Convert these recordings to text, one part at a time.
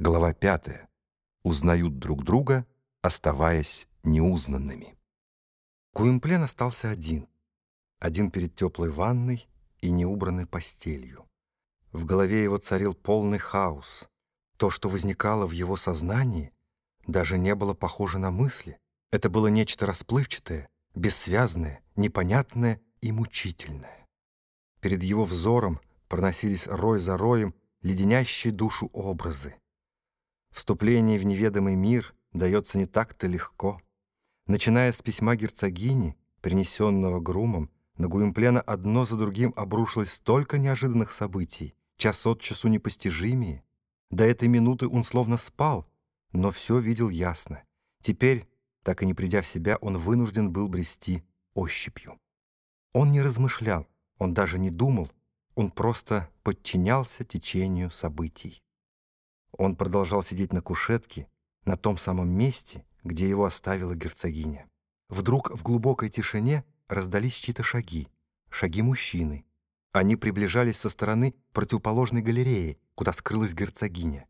Глава пятая. Узнают друг друга, оставаясь неузнанными. Гуимплен остался один. Один перед теплой ванной и неубранной постелью. В голове его царил полный хаос. То, что возникало в его сознании, даже не было похоже на мысли. Это было нечто расплывчатое, бессвязное, непонятное и мучительное. Перед его взором проносились рой за роем леденящие душу образы. Вступление в неведомый мир дается не так-то легко. Начиная с письма герцогини, принесенного грумом, на Гуимплена одно за другим обрушилось столько неожиданных событий, час от часу непостижимее. До этой минуты он словно спал, но все видел ясно. Теперь, так и не придя в себя, он вынужден был брести ощупью. Он не размышлял, он даже не думал, он просто подчинялся течению событий. Он продолжал сидеть на кушетке, на том самом месте, где его оставила герцогиня. Вдруг в глубокой тишине раздались чьи-то шаги, шаги мужчины. Они приближались со стороны противоположной галереи, куда скрылась герцогиня.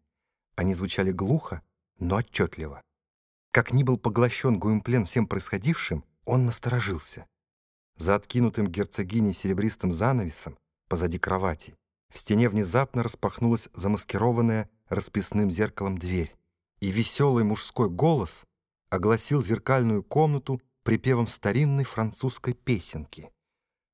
Они звучали глухо, но отчетливо. Как ни был поглощен Гуимплен всем происходившим, он насторожился. За откинутым герцогиней серебристым занавесом, позади кровати, в стене внезапно распахнулась замаскированная расписным зеркалом дверь, и веселый мужской голос огласил зеркальную комнату припевом старинной французской песенки.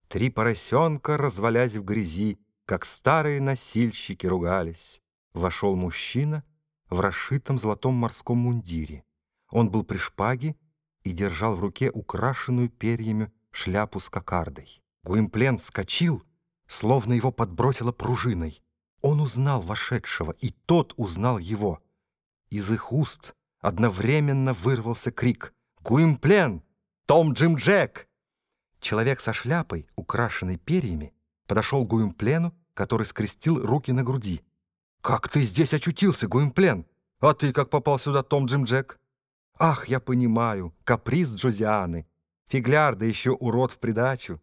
Три поросенка, развалясь в грязи, как старые носильщики ругались. Вошел мужчина в расшитом золотом морском мундире. Он был при шпаге и держал в руке украшенную перьями шляпу с кокардой. Гуимплен вскочил, словно его подбросило пружиной. Он узнал вошедшего, и тот узнал его. Из их уст одновременно вырвался крик «Гуимплен! Том Джим Джек!» Человек со шляпой, украшенной перьями, подошел к Гуимплену, который скрестил руки на груди. «Как ты здесь очутился, Гуимплен? А ты как попал сюда, Том Джим Джек?» «Ах, я понимаю, каприз Джозианы. Фигляр, да еще урод в придачу.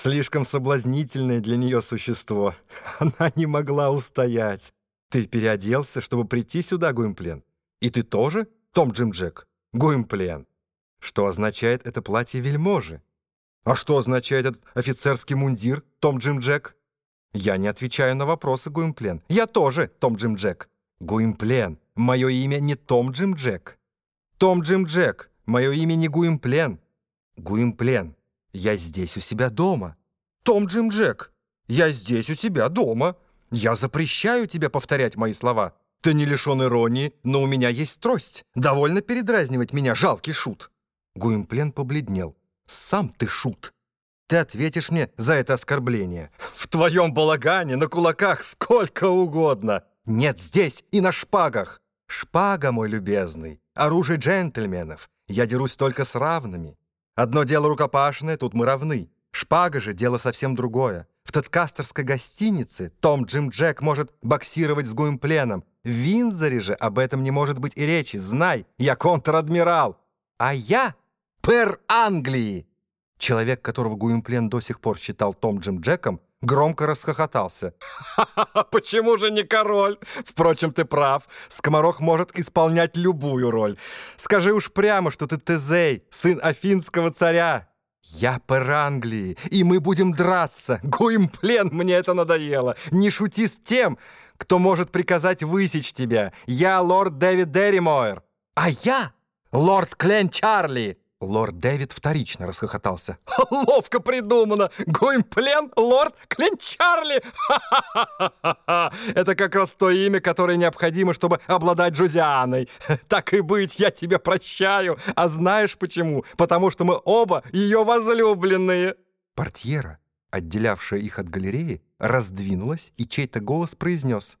Слишком соблазнительное для нее существо. Она не могла устоять. Ты переоделся, чтобы прийти сюда, Гуимплен? И ты тоже, Том Джим Джек? Гуимплен. Что означает это платье вельможи? А что означает этот офицерский мундир, Том Джим Джек? Я не отвечаю на вопросы, Гуимплен. Я тоже Том Джим Джек. Гуимплен, мое имя не Том Джим Джек. Том Джим Джек, мое имя не Гуимплен. Гуимплен, я здесь у себя дома. Том Джим Джек, я здесь у себя дома. Я запрещаю тебе повторять мои слова. Ты не лишен иронии, но у меня есть трость. Довольно передразнивать меня, жалкий шут. Гуимплен побледнел. Сам ты шут. Ты ответишь мне за это оскорбление. В твоем балагане, на кулаках, сколько угодно. Нет здесь и на шпагах. Шпага, мой любезный, оружие джентльменов. Я дерусь только с равными. Одно дело рукопашное, тут мы равны. Шпага же — дело совсем другое. В Таткастерской гостинице Том Джим Джек может боксировать с Гуимпленом. В Виндзоре же об этом не может быть и речи. Знай, я контр-адмирал. А я пэр Англии. Человек, которого Гуимплен до сих пор считал Том Джим Джеком, громко расхохотался. «Ха-ха-ха, почему же не король? Впрочем, ты прав. Скоморох может исполнять любую роль. Скажи уж прямо, что ты Тезей, сын афинского царя. Я пэр Англии, и мы будем драться. Гуимплен, мне это надоело. Не шути с тем, кто может приказать высечь тебя. Я лорд Дэвид Дерримойр. А я лорд Клен Чарли. Лорд Дэвид вторично расхохотался. «Ловко придумано! Гуимплен, лорд Клинчарли! Ха-ха-ха! Это как раз то имя, которое необходимо, чтобы обладать Джузианой. Так и быть, я тебе прощаю. А знаешь почему? Потому что мы оба ее возлюбленные!» Портьера, отделявшая их от галереи, раздвинулась, и чей-то голос произнес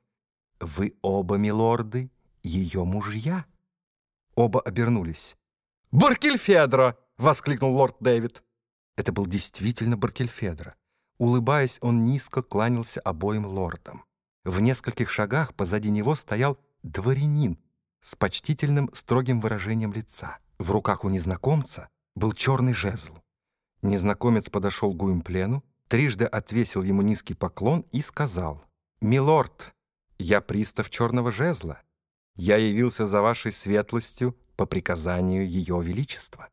«Вы оба, милорды, ее мужья?» Оба обернулись. «Баркельфедро!» — воскликнул лорд Дэвид. Это был действительно Баркельфедро. Улыбаясь, он низко кланялся обоим лордам. В нескольких шагах позади него стоял дворянин с почтительным строгим выражением лица. В руках у незнакомца был черный жезл. Незнакомец подошел к Гуимплену, трижды отвесил ему низкий поклон и сказал, «Милорд, я пристав черного жезла. Я явился за вашей светлостью по приказанию Ее Величества.